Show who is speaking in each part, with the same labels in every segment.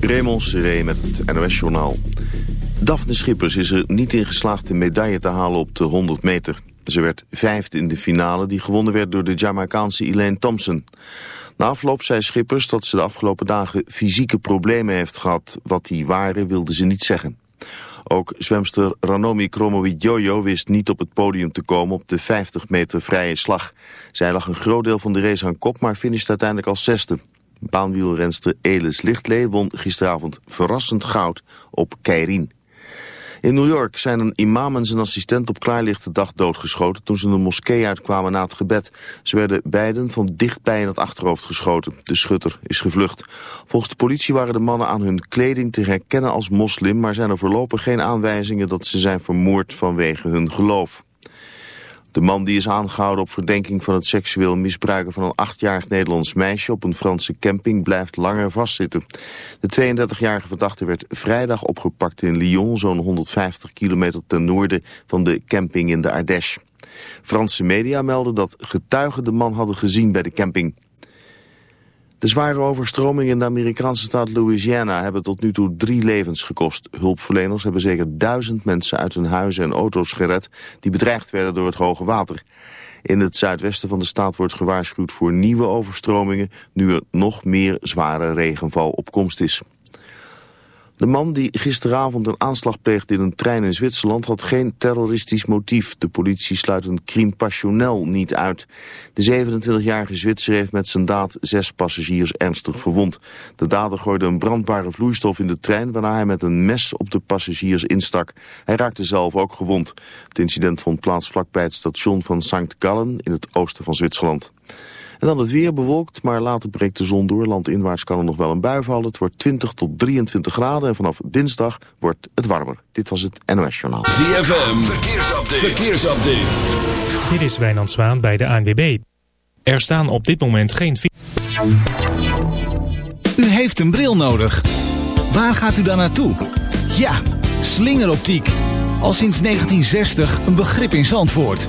Speaker 1: Raymond Seré met het NOS-journaal. Daphne Schippers is er niet in geslaagd een medaille te halen op de 100 meter. Ze werd vijfde in de finale die gewonnen werd door de Jamaicaanse Elaine Thompson. Na afloop zei Schippers dat ze de afgelopen dagen fysieke problemen heeft gehad. Wat die waren wilde ze niet zeggen. Ook zwemster Ranomi Kromowidjojo wist niet op het podium te komen op de 50 meter vrije slag. Zij lag een groot deel van de race aan kop, maar finishte uiteindelijk als zesde. Baanwielrenster Elis Lichtlee won gisteravond verrassend goud op Keirin. In New York zijn een imam en zijn assistent op klaarlichte dag doodgeschoten toen ze de moskee uitkwamen na het gebed. Ze werden beiden van dichtbij in het achterhoofd geschoten. De schutter is gevlucht. Volgens de politie waren de mannen aan hun kleding te herkennen als moslim, maar zijn er voorlopig geen aanwijzingen dat ze zijn vermoord vanwege hun geloof. De man die is aangehouden op verdenking van het seksueel misbruiken van een achtjarig Nederlands meisje op een Franse camping blijft langer vastzitten. De 32-jarige verdachte werd vrijdag opgepakt in Lyon, zo'n 150 kilometer ten noorden van de camping in de Ardèche. Franse media melden dat getuigen de man hadden gezien bij de camping. De zware overstromingen in de Amerikaanse staat Louisiana hebben tot nu toe drie levens gekost. Hulpverleners hebben zeker duizend mensen uit hun huizen en auto's gered die bedreigd werden door het hoge water. In het zuidwesten van de staat wordt gewaarschuwd voor nieuwe overstromingen nu er nog meer zware regenval op komst is. De man die gisteravond een aanslag pleegde in een trein in Zwitserland had geen terroristisch motief. De politie sluit een crime passionnel niet uit. De 27-jarige Zwitser heeft met zijn daad zes passagiers ernstig verwond. De dader gooide een brandbare vloeistof in de trein waarna hij met een mes op de passagiers instak. Hij raakte zelf ook gewond. Het incident vond plaats vlakbij het station van St. Gallen in het oosten van Zwitserland. En dan het weer bewolkt, maar later breekt de zon door. Landinwaarts kan er nog wel een bui vallen. Het wordt 20 tot 23 graden en vanaf dinsdag wordt het warmer. Dit was het NOS Journaal.
Speaker 2: ZFM, verkeersupdate. verkeersupdate.
Speaker 3: Dit is Wijnand Zwaan bij de ANWB. Er staan op dit moment geen...
Speaker 4: U heeft een bril nodig. Waar gaat u dan naartoe? Ja, slingeroptiek. Al sinds 1960 een begrip in Zandvoort.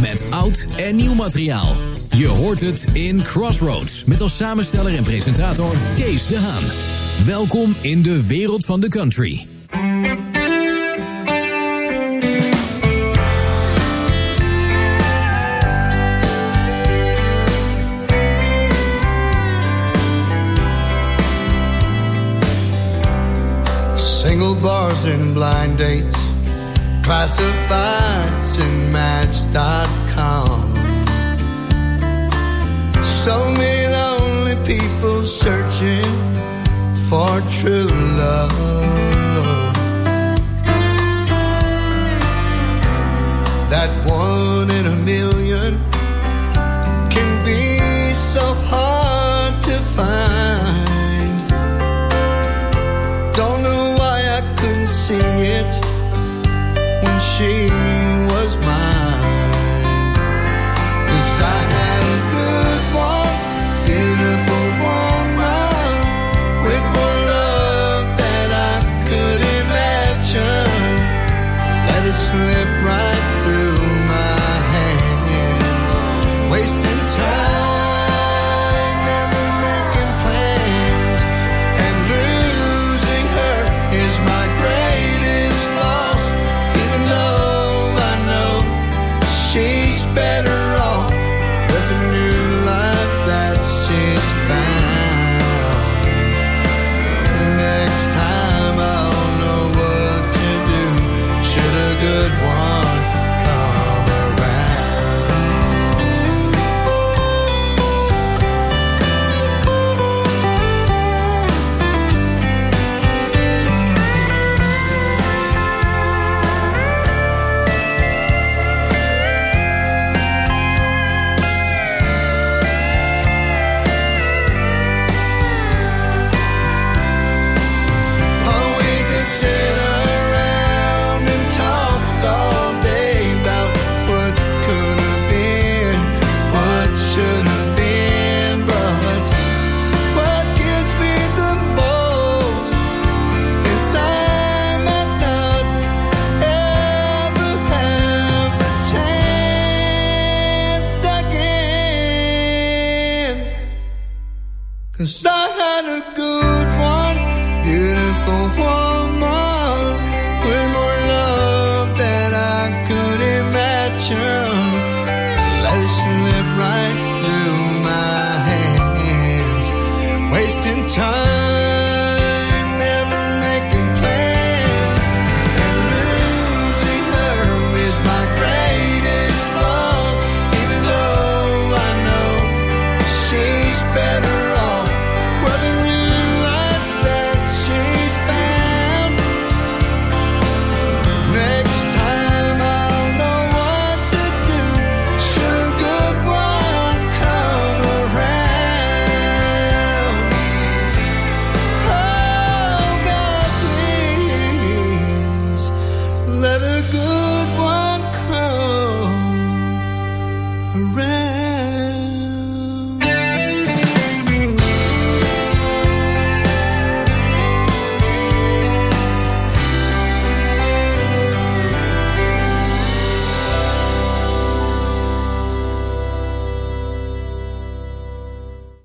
Speaker 5: Met oud en nieuw materiaal. Je hoort het in Crossroads. Met als samensteller en presentator Kees de Haan. Welkom in de wereld van de country.
Speaker 6: Single bars and blind dates, classifieds and match.com. So many lonely people searching for true love. That one in a million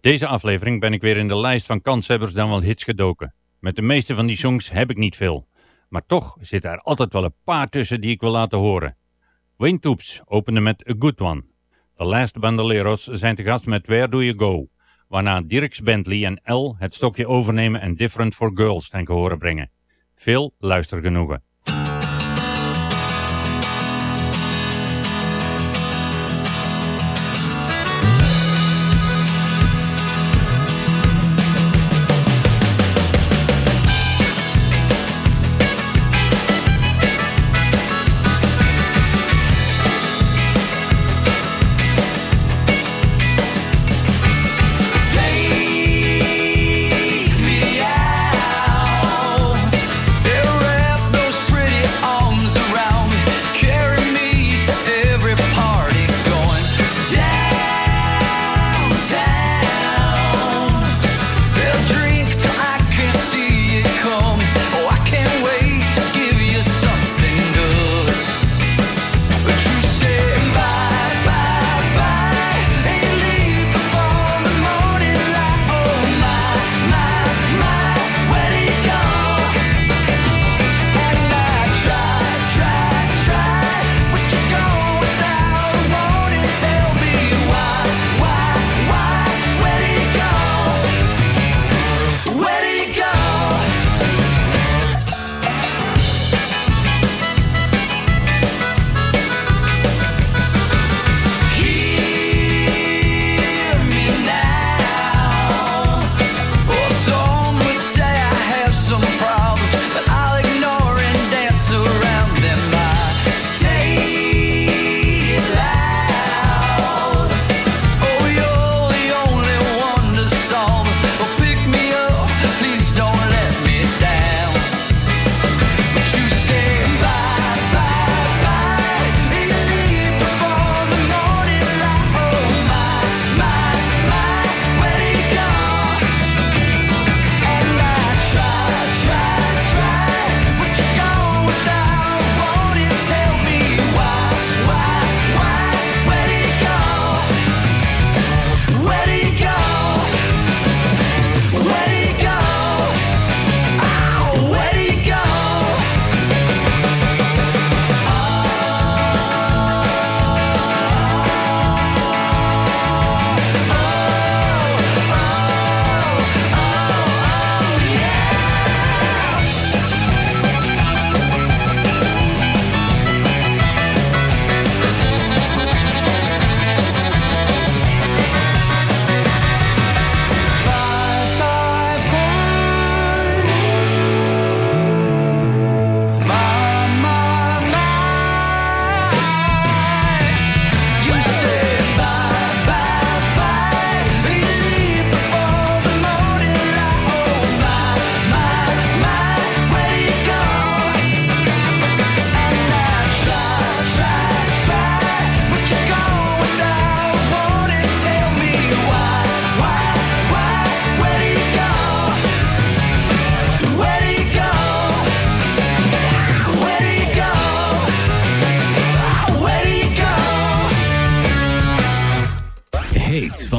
Speaker 7: Deze aflevering ben ik weer in de lijst van kanshebbers dan wel hits gedoken. Met de meeste van die songs heb ik niet veel. Maar toch zitten er altijd wel een paar tussen die ik wil laten horen. Wayne Toops opende met A Good One. The Last Bandoleros zijn te gast met Where Do You Go? Waarna Dirks Bentley en L het stokje overnemen en Different for Girls ten gehore brengen. Veel luistergenoegen.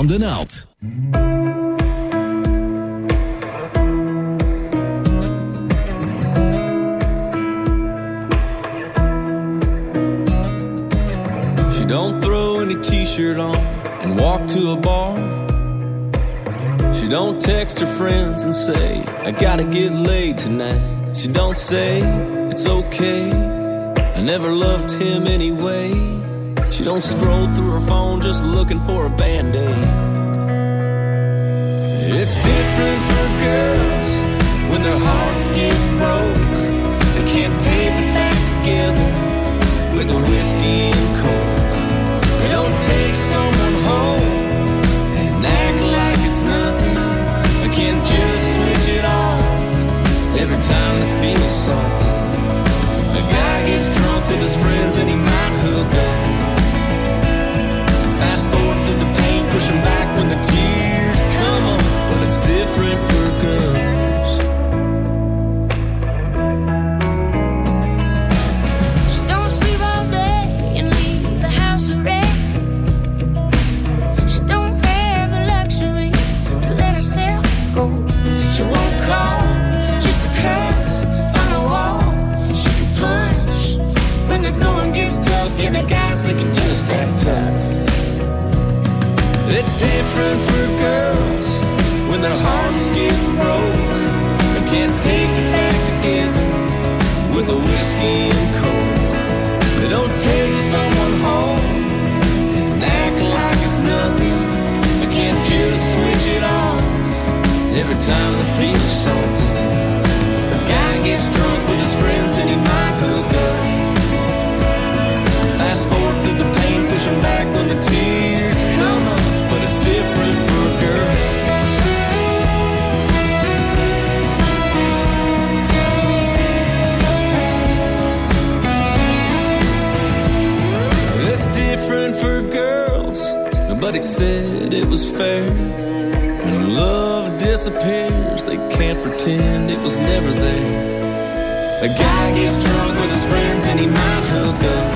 Speaker 5: Van de naald.
Speaker 8: She don't throw any t-shirt on and walk to a bar. She don't text her friends and say, I gotta get laid tonight. She don't say, it's okay. I never loved him anyway. She don't scroll through her phone just looking for a band-aid. It's different for girls when their hearts get broke. They can't tape it back together with a whiskey and coke. They don't take someone home and act like it's nothing. They can't just switch it off every time they feel something. A guy gets drunk with his friends and he might hook up. It's different for girls. Their hearts get broke. Pretend it was never there. A guy gets drunk with his friends and he might hook up.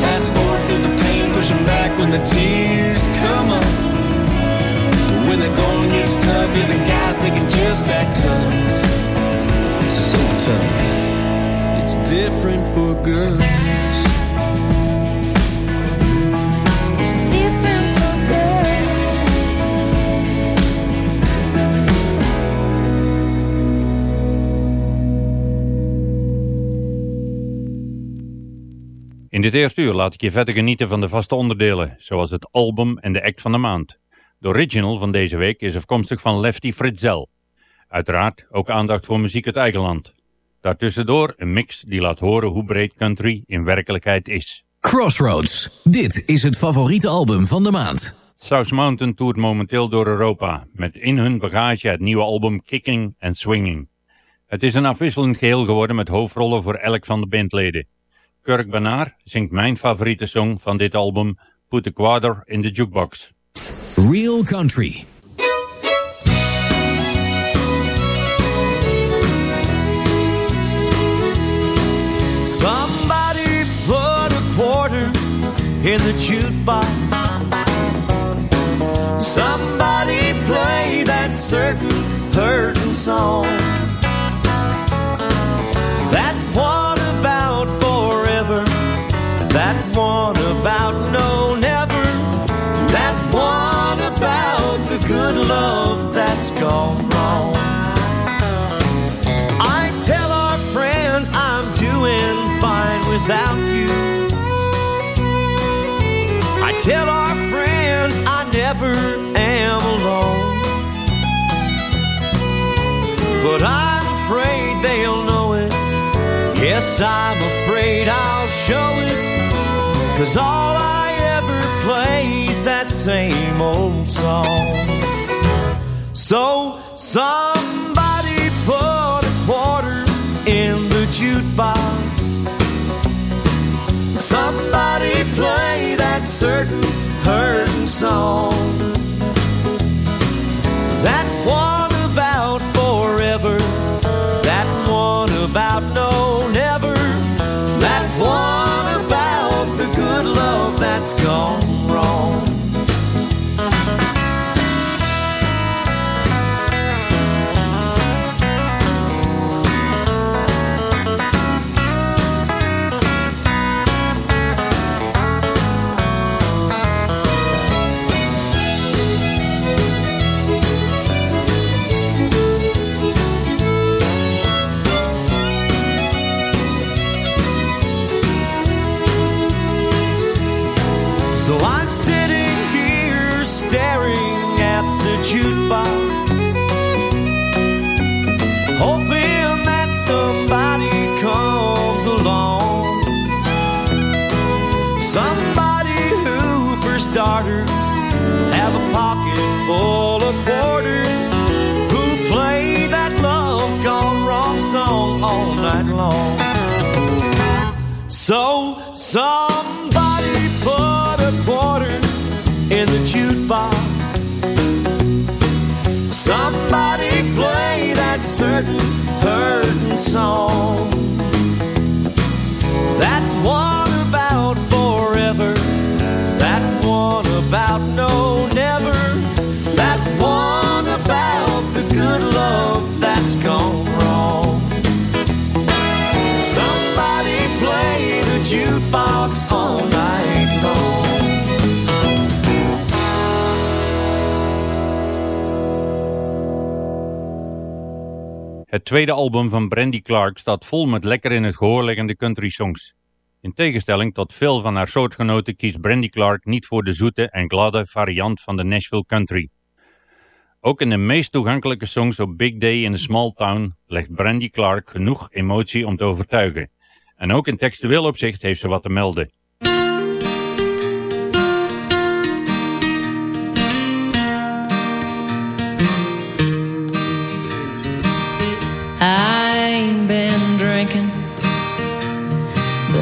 Speaker 8: Fast forward through the pain, push him back when the tears come up. When the going gets tough, yeah, the guys they can just act tough. So tough. It's different for girls.
Speaker 7: Dit eerste uur laat ik je verder genieten van de vaste onderdelen, zoals het album en de act van de maand. De original van deze week is afkomstig van Lefty Fritzel. Uiteraard ook aandacht voor muziek uit eigen land. Daartussendoor een mix die laat horen hoe breed country in werkelijkheid is.
Speaker 5: Crossroads. Dit is het favoriete album van de maand.
Speaker 7: South Mountain toert momenteel door Europa, met in hun bagage het nieuwe album Kicking and Swinging. Het is een afwisselend geheel geworden met hoofdrollen voor elk van de bandleden. Kirk Banaar zingt mijn favoriete song van dit album, Put the Quarter in the Jukebox.
Speaker 5: Real Country.
Speaker 9: Somebody put a quarter in the jukebox. Somebody play that certain hurting song. Without you. I tell our friends I never am alone. But I'm afraid they'll know it. Yes, I'm afraid I'll show it. Cause all I ever play is that same old song. So somebody play that certain hurting song. That one about forever. That one about no never. That one about the good love that's gone of quarters, who play that love's gone wrong song all night long. So somebody put a quarter in the jukebox. Somebody play that certain hurting song. That one about forever. That one about
Speaker 7: tweede album van Brandy Clark staat vol met lekker in het gehoor liggende country songs. In tegenstelling tot veel van haar soortgenoten kiest Brandy Clark niet voor de zoete en gladde variant van de Nashville country. Ook in de meest toegankelijke songs op Big Day in a Small Town legt Brandy Clark genoeg emotie om te overtuigen. En ook in textueel opzicht heeft ze wat te melden.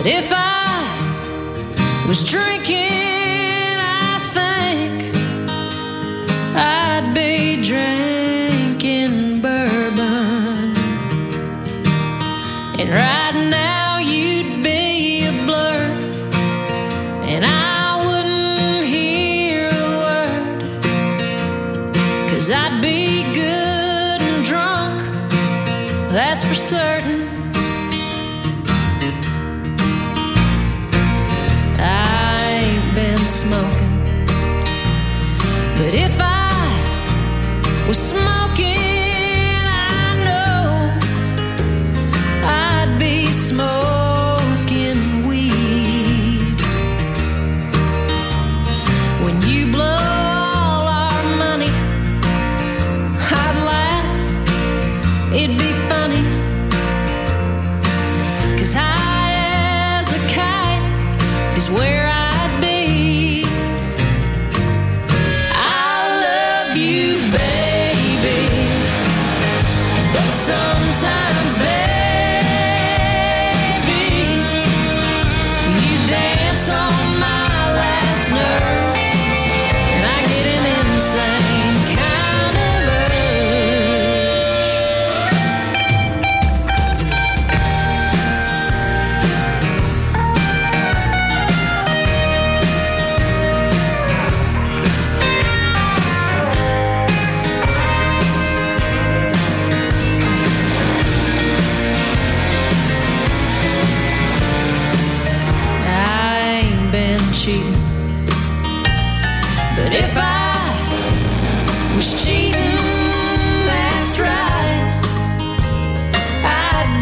Speaker 10: But if I was drinking,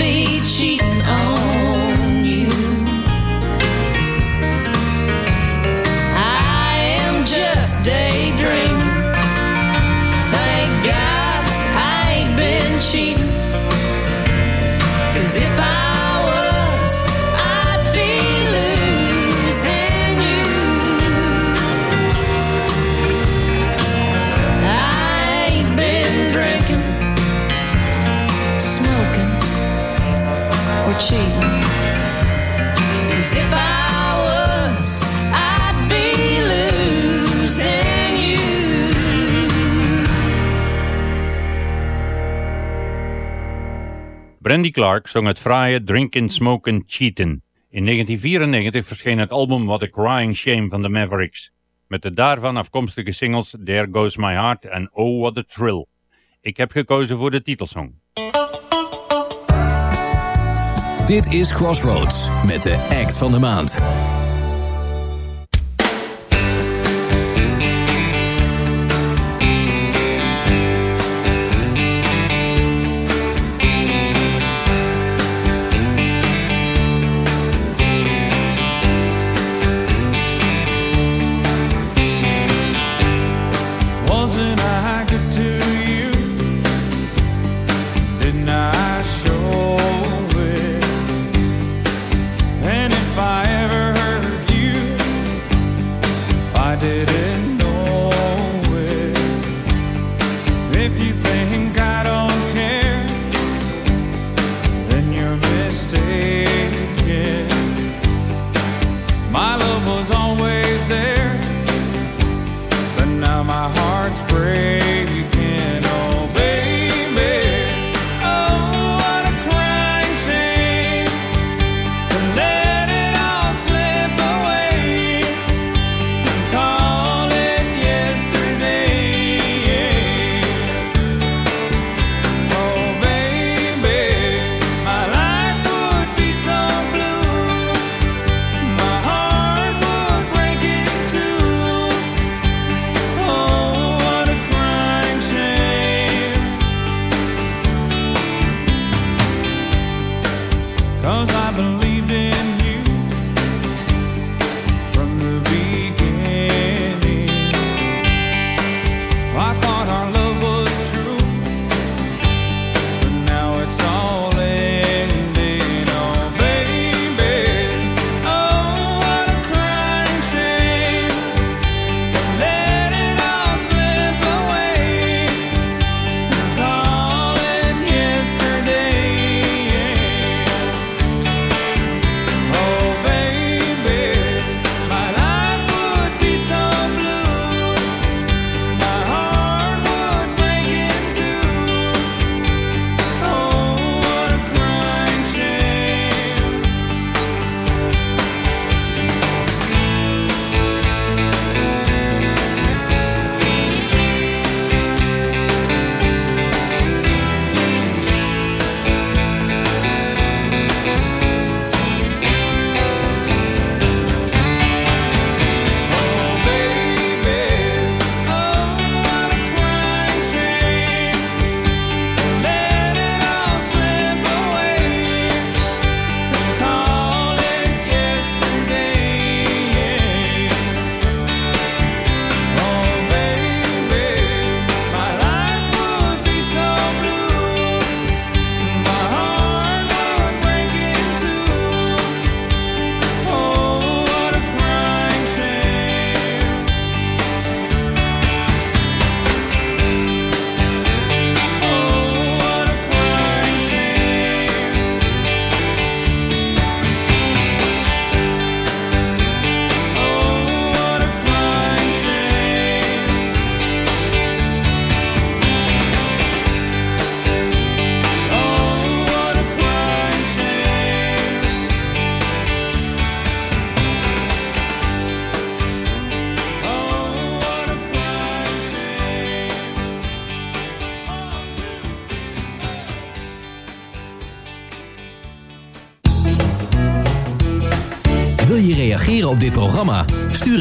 Speaker 10: be cheap.
Speaker 7: Brandy Clark zong het fraaie Drinkin' Smokin' Cheatin'. In 1994 verscheen het album What a Crying Shame van de Mavericks. Met de daarvan afkomstige singles There Goes My Heart en Oh What a Thrill. Ik heb gekozen voor de titelsong.
Speaker 5: Dit is Crossroads met de act van de maand.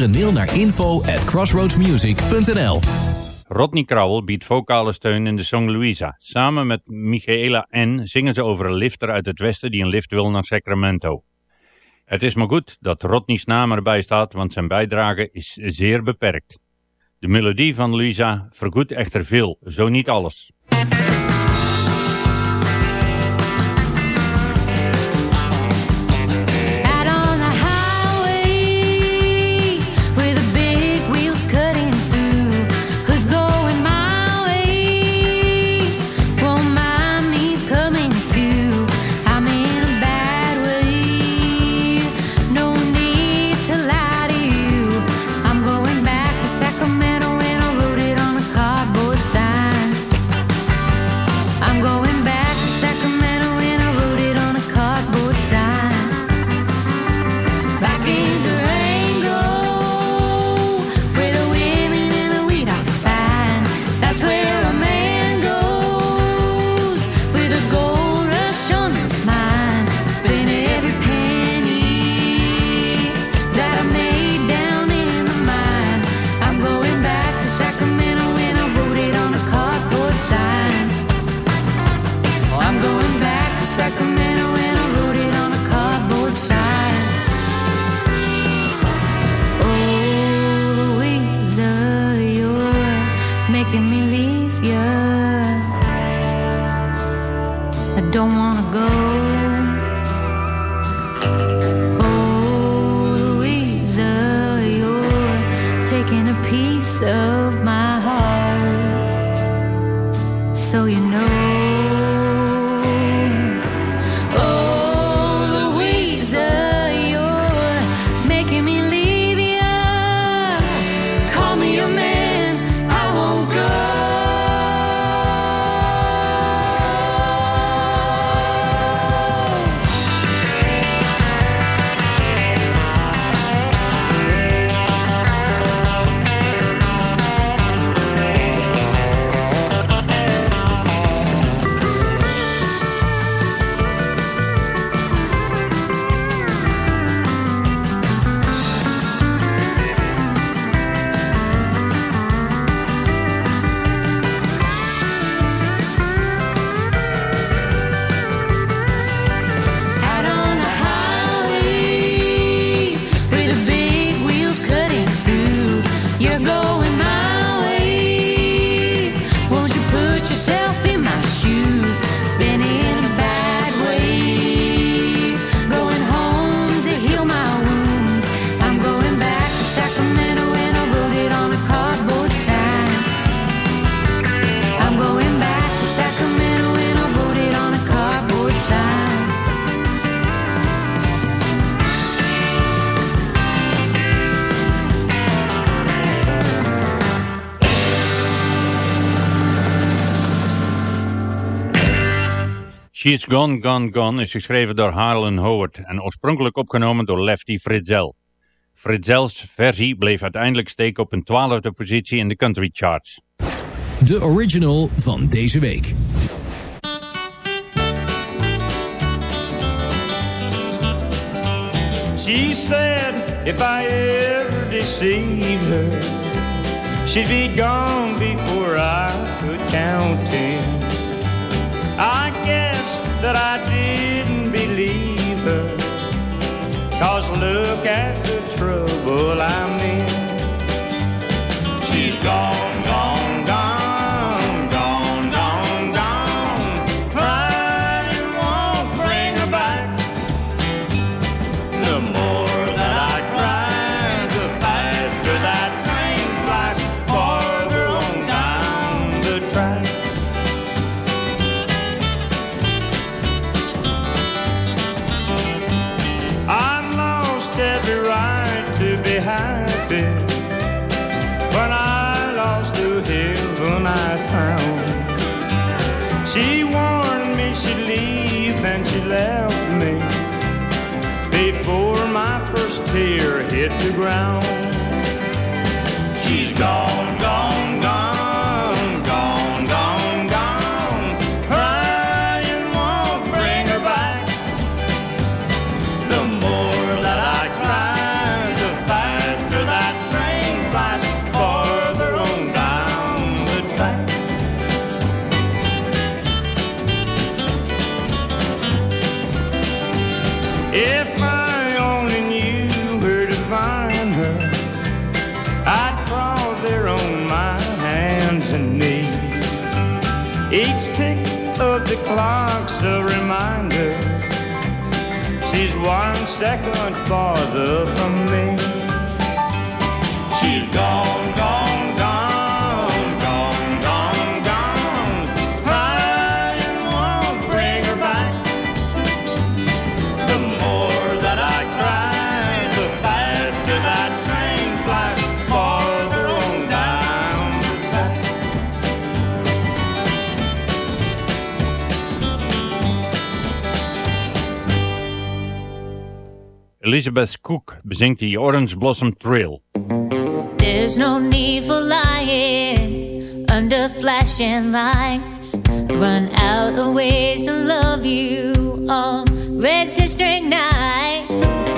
Speaker 5: Een mail naar info crossroadsmusic.nl
Speaker 10: Rodney Crowell biedt vocale steun in de song Louisa. Samen met Michaela N. zingen ze over een lifter uit het westen die een lift wil naar Sacramento. Het is maar goed dat Rodney's naam erbij staat, want zijn bijdrage is zeer beperkt. De melodie van Louisa vergoedt echter veel, zo niet alles. It's Gone, Gone, Gone is geschreven door Harlan Howard en oorspronkelijk opgenomen door Lefty Fritzel. Fritzels versie bleef uiteindelijk steken op een twaalfde positie in de country charts.
Speaker 5: De original van deze week.
Speaker 11: She said if I ever deceived her She'd be gone before I could count him I guess that I didn't believe her. Cause look at the trouble I'm in. She's gone. hit the ground. second farther from me.
Speaker 7: Elizabeth Cook bezingt die Orange Blossom Trail.
Speaker 10: There's no need for lying under flashing lights. Run out of ways to love you on red district nights.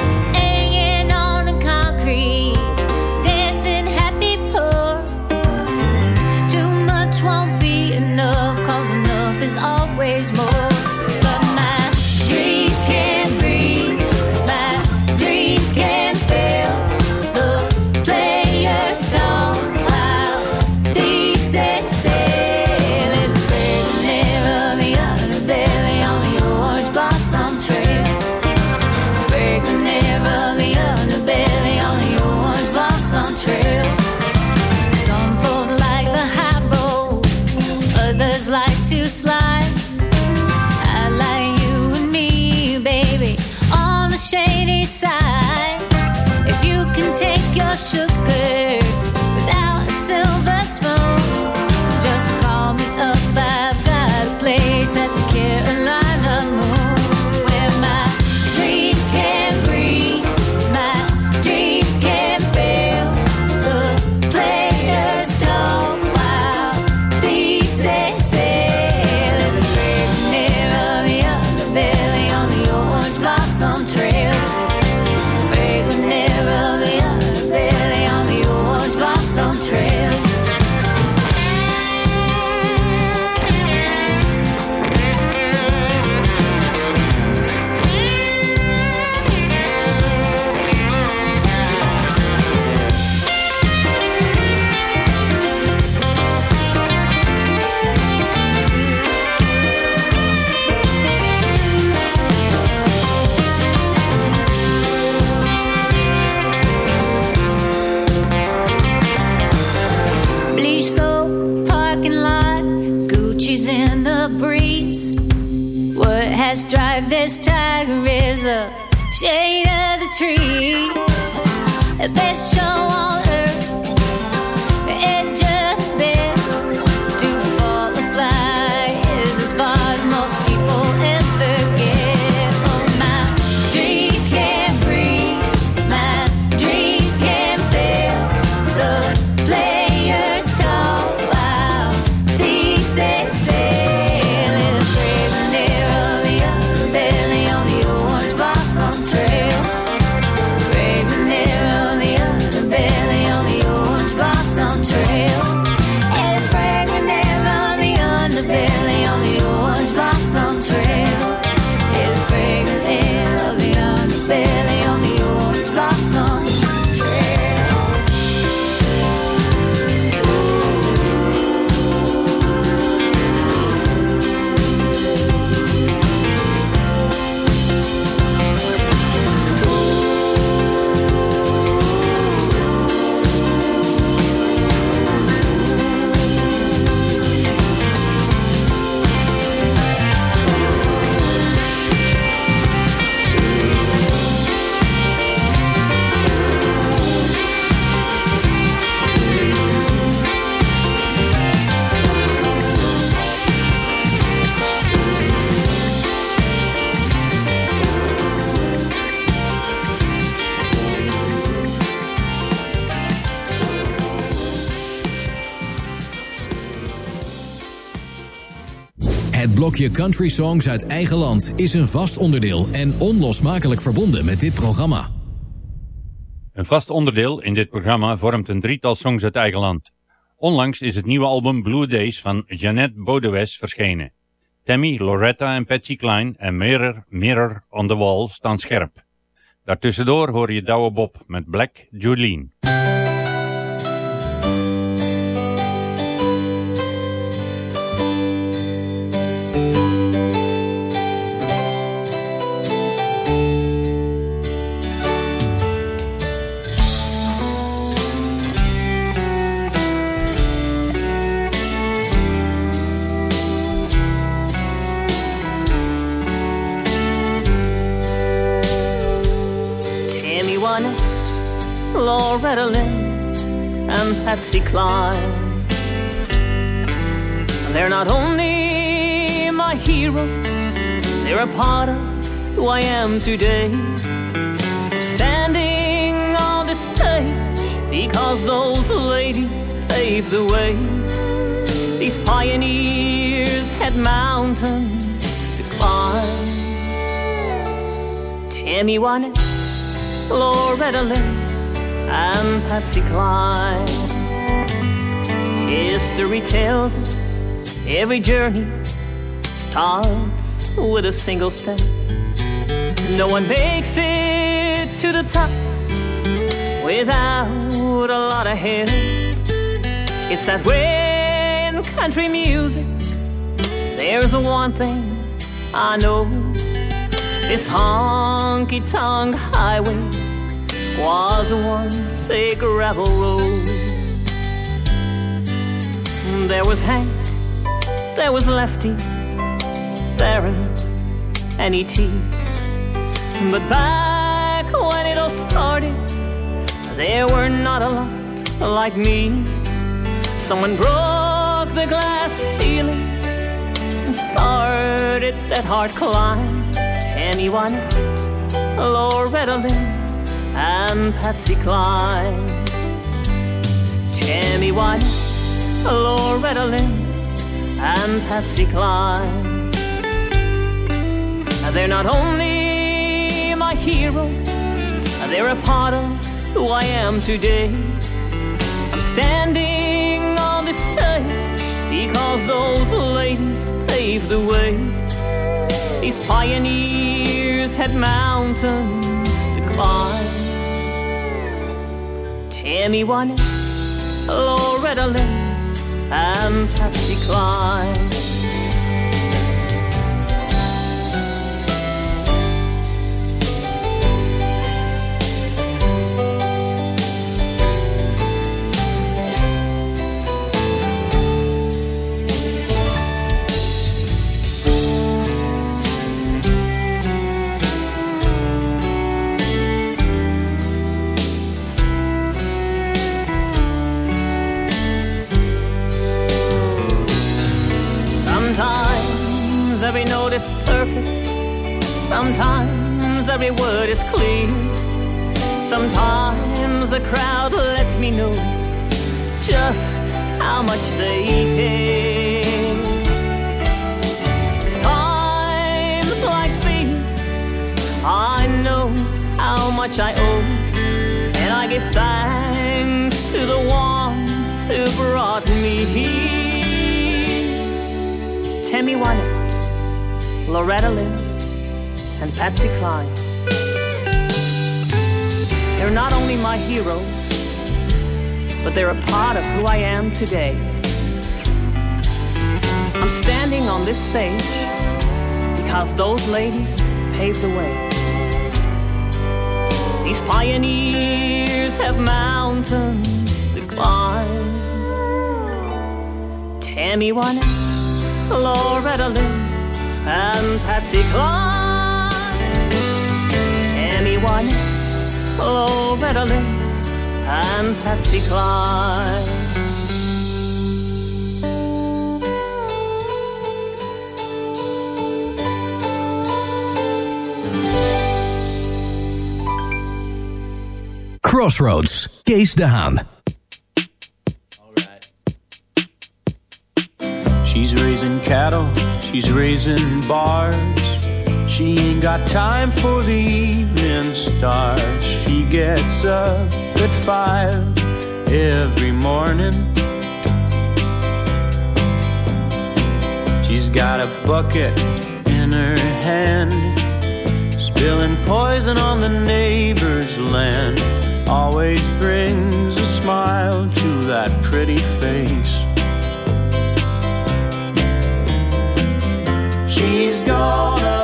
Speaker 5: Kookje Country Songs uit eigen land is een vast onderdeel en onlosmakelijk verbonden met dit programma.
Speaker 7: Een vast onderdeel in dit programma vormt een drietal songs uit eigen land. Onlangs is het nieuwe album Blue Days van Jeannette Bodewes verschenen. Tammy, Loretta en Patsy Klein en Mirror, Mirror on the Wall staan scherp. Daartussendoor hoor je Douwe Bob met Black Julien.
Speaker 12: Loretta Lynn and Patsy Cline. They're not only my heroes, they're a part of who I am today. Standing on the stage because those ladies paved the way. These pioneers had mountains to climb. Tammy Wynette, Loretta Lynn, and Patsy Cline. History tells us every journey starts with a single step. No one makes it to the top without a lot of help. It's that way in country music. There's one thing I know. This honky tonk highway was once a gravel road. There was Hank, there was Lefty, Theron, and E.T. But back when it all started, there were not a lot like me. Someone broke the glass ceiling and started that hard climb. Wynette, Loretta Lynn, and Patsy Cline. Tammy Wynette, Loretta Lynn, and Patsy Cline. They're not only my heroes, they're a part of who I am today. I'm standing on this stage because those ladies paved the way. These pioneers had mountains to climb. Tammy Wynette, Loretta Lynn, and Patsy Cline. Sometimes every word is clear. Sometimes a crowd lets me know just how much they care. Times like these, I know how much I owe, and I give thanks to the ones who brought me here. Tammy Wynette, Loretta Lynn, and Patsy Cline. They're not only my heroes, but they're a part of who I am today. I'm standing on this stage because those ladies paved the way. These pioneers have mountains to climb. Tammy Wynette, Loretta Lynn, and Patsy Cline. Tammy Wynette, Loretta and Patsy Cline.
Speaker 5: Crossroads, Kees de Haan.
Speaker 13: She's raising cattle, she's raising bars. She ain't got time for the evening stars. She gets up at five every morning. She's got a bucket in her hand, spilling poison on the neighbor's land. Always brings a smile to that pretty face. She's gonna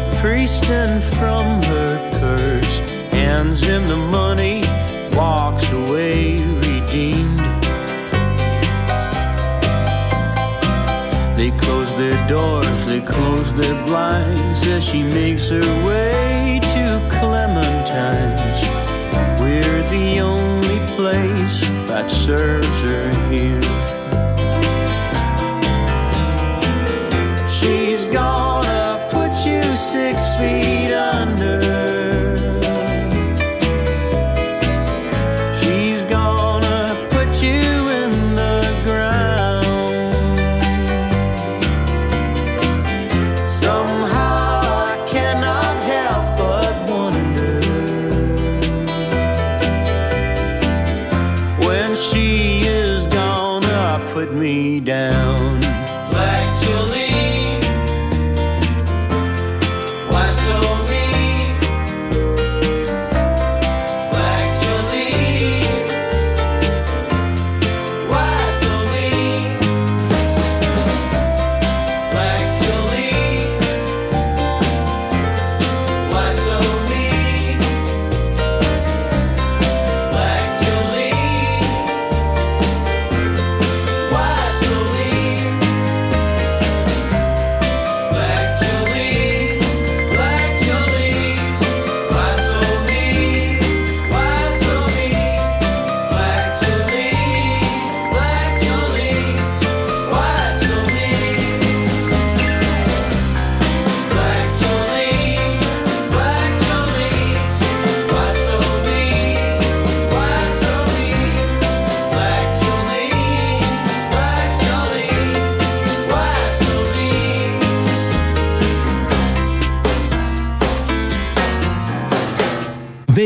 Speaker 13: the priest and from her purse hands him the money, walks away redeemed. They close their doors, they close their blinds as she makes her way to Clementine's. We're the only place that serves her here. be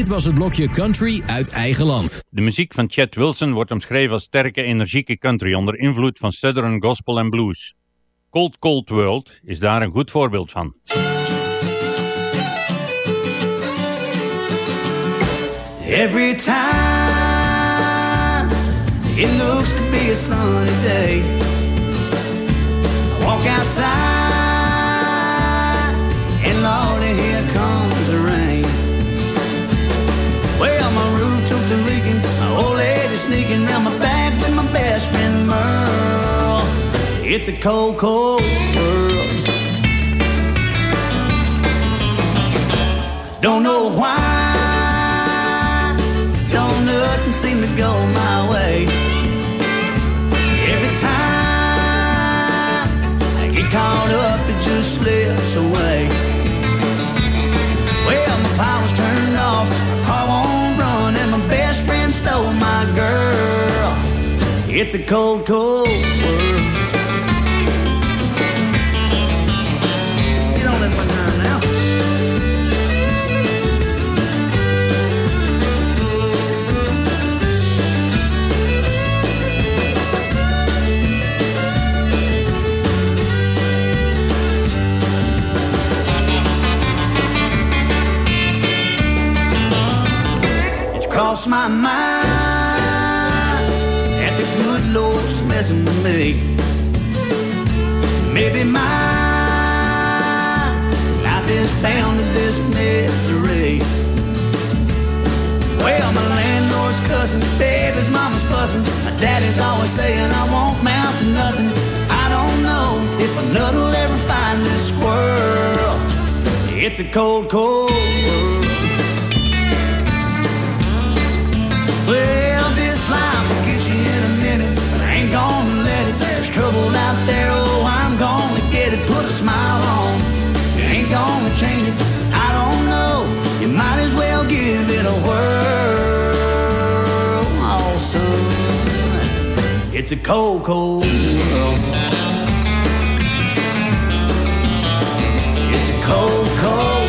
Speaker 5: Dit was het blokje Country uit eigen land.
Speaker 7: De muziek van Chet Wilson wordt omschreven als sterke, energieke country onder invloed van southern gospel en blues. Cold Cold World is daar een goed voorbeeld van.
Speaker 9: Every time it looks to be a sunny day, I walk outside sneaking around my back with my best friend Merle. It's a cold, cold world. Don't know It's a cold, cold world. Get my mind Maybe my life is bound to this misery. Well, my landlord's cussing, baby's mama's fussing. My daddy's always saying I won't mount to nothing. I don't know if a nut will ever find this squirrel. It's a cold, cold world. It's a cold, cold world. Cold, cold.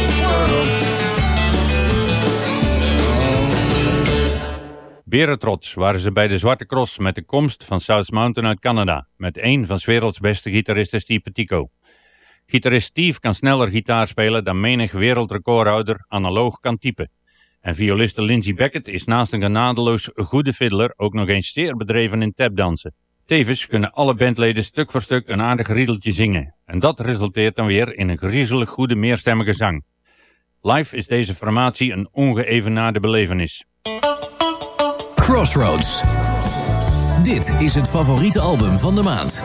Speaker 7: Berentrots waren ze bij de Zwarte Cross met de komst van South Mountain uit Canada, met één van 's werelds beste gitaristen Steve Tico. Gitarist Steve kan sneller gitaar spelen dan menig wereldrecordhouder analoog kan typen. En violiste Lindsey Beckett is naast een genadeloos goede fiddler ook nog eens zeer bedreven in tapdansen. Tevens kunnen alle bandleden stuk voor stuk een aardig riedeltje zingen. En dat resulteert dan weer in een griezelig goede meerstemmige zang. Live is deze formatie een ongeëvenaarde belevenis.
Speaker 5: Crossroads. Dit is het favoriete album van de maand.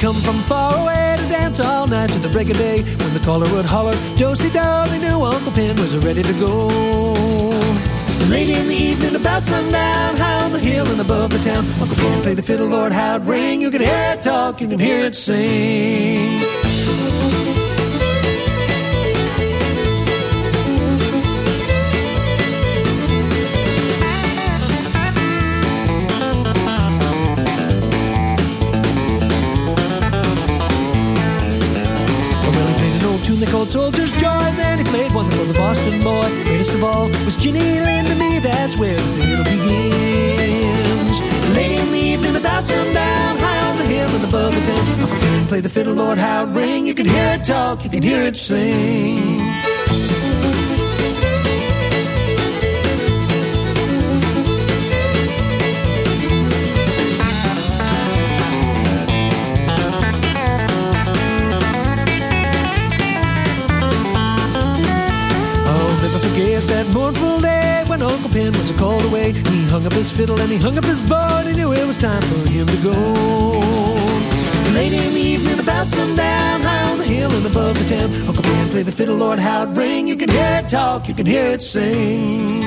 Speaker 14: Come from far away to dance all night to the break of day. When the caller would holler, Josie Doe, they knew Uncle Pen was ready to go. Late in the evening, about sundown, high on the hill and above the town, Uncle Pen played the fiddle, Lord, how it ring. You could hear it talk, you can hear it sing. Played an old tune they called Soldier's Joy, then he played one called The Boston Boy. Greatest of all was Ginny Lynn to me, that's where the fiddle begins. Late in the evening, about sundown, high on the hill and above the town. Played the fiddle, Lord, how it ring. You could hear it talk, you could hear it sing. that mournful day when Uncle Pin was called away. He hung up his fiddle and he hung up his bow, and he knew it was time for him to go. Late in the evening, about sundown, high on the hill and above the town, Uncle Pin played the fiddle, Lord, how it rang. You can hear it talk, you can hear it sing.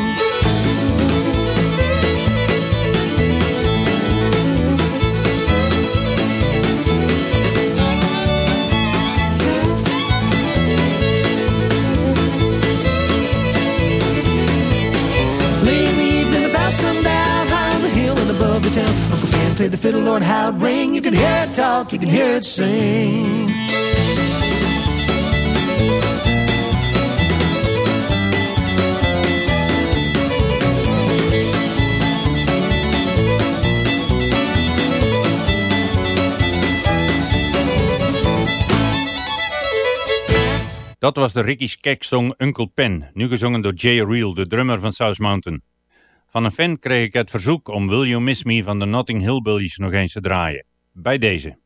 Speaker 14: town. Uncle Ben played the fiddle, Lord Howard Ring: You can hear it talk, you can hear it sing.
Speaker 15: Dat was de Ricky's Kek song Uncle Pen, nu gezongen door Jay Reel, de drummer van South Mountain. Van een fan kreeg ik het verzoek om William You Miss Me van de Notting Hillbillies nog eens te draaien. Bij deze.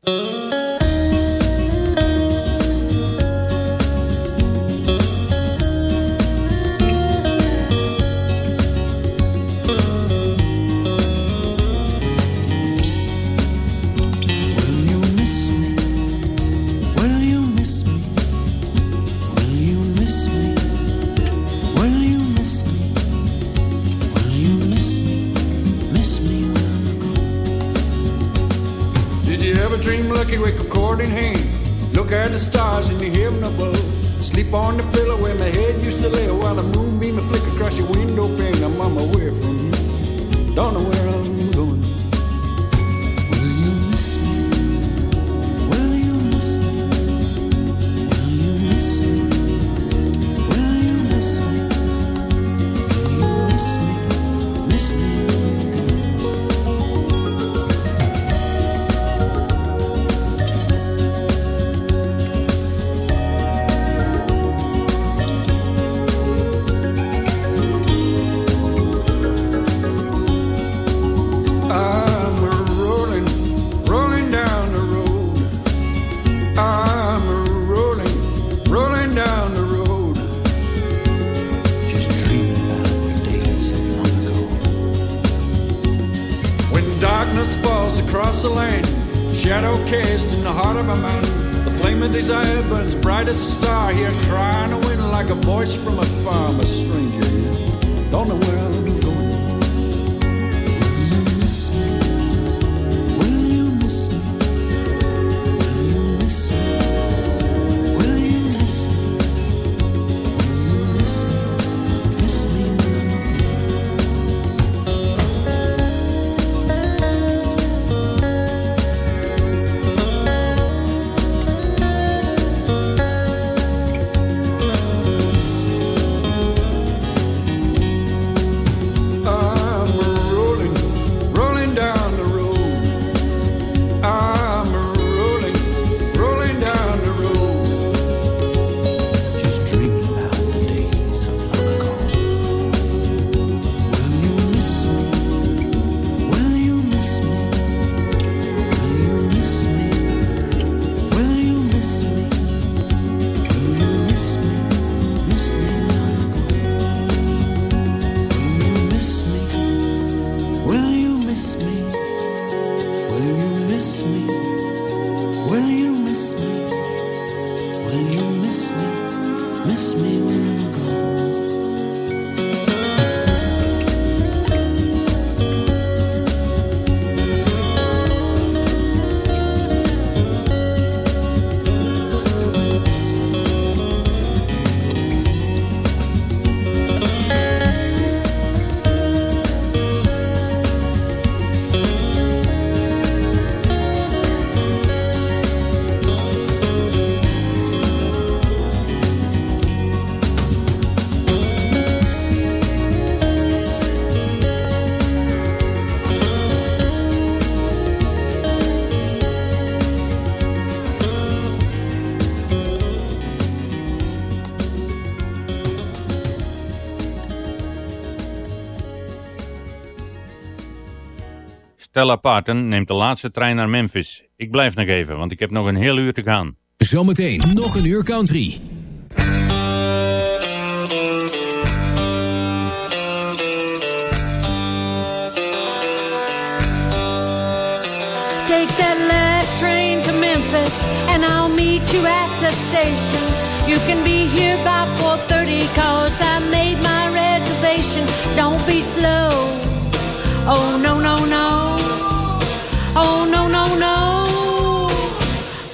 Speaker 15: Stella Parton neemt de laatste trein naar Memphis. Ik blijf nog even, want ik heb nog een heel uur te gaan.
Speaker 5: Zometeen nog een uur country.
Speaker 10: Take that last train to Memphis and I'll meet you at the station. You can be here by 4.30 cause I made my reservation. Don't be slow. Oh, no, no, no. Oh, no, no, no.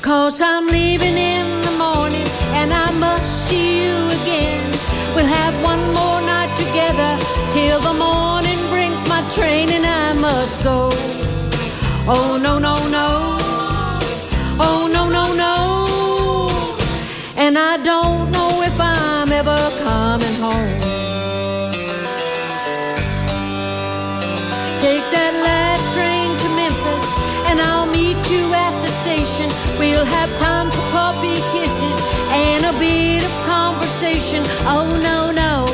Speaker 10: Cause I'm leaving in the morning and I must see you again. We'll have one more night together till the morning brings my train and I must go. Oh, no, no, no. Oh, no, no, no. And I don't know if I'm ever coming have time for coffee, kisses, and a bit of conversation. Oh, no, no.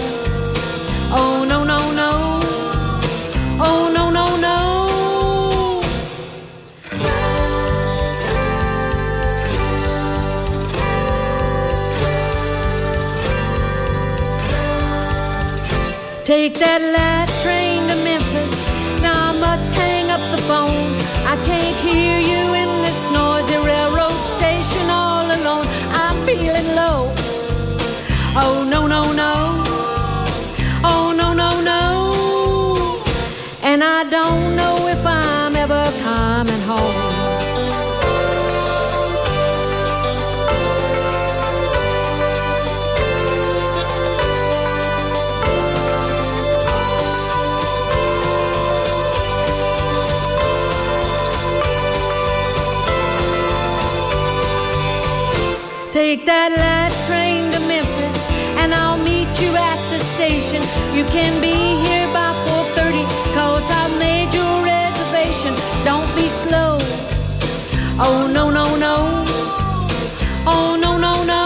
Speaker 10: Oh, no, no, no. Oh, no, no, no. Take that last And I don't know if I'm ever coming home. Take that last Oh, no, no, no. Oh, no, no, no.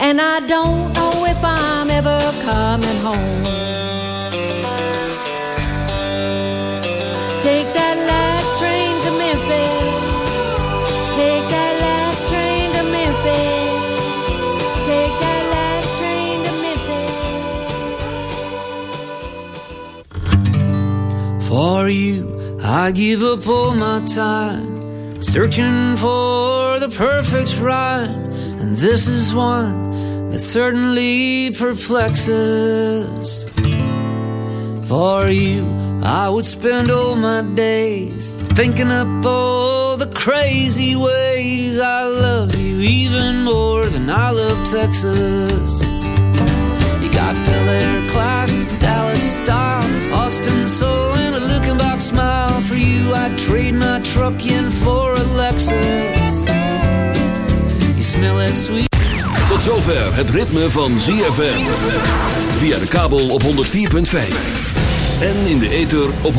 Speaker 10: And I don't know if I'm ever coming home. Take that last train to Memphis. Take that last train to Memphis. Take that last train to Memphis.
Speaker 8: For you, I give up all my time, searching for the perfect rhyme. And this is one that certainly perplexes. For you, I would spend all my days thinking up all the crazy ways I love you even more than I love Texas. You got Bel Air class, Dallas style, Austin soul, and a looking smile. You, I'd trade my truck in for a Lexus. You smell that sweet.
Speaker 2: Tot zover het ritme van ZFM. Via de kabel op 104.5. En in de ether op 106.9.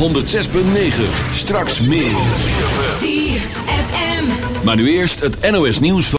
Speaker 2: Straks meer.
Speaker 16: ZFM.
Speaker 2: Maar nu eerst het NOS nieuws van...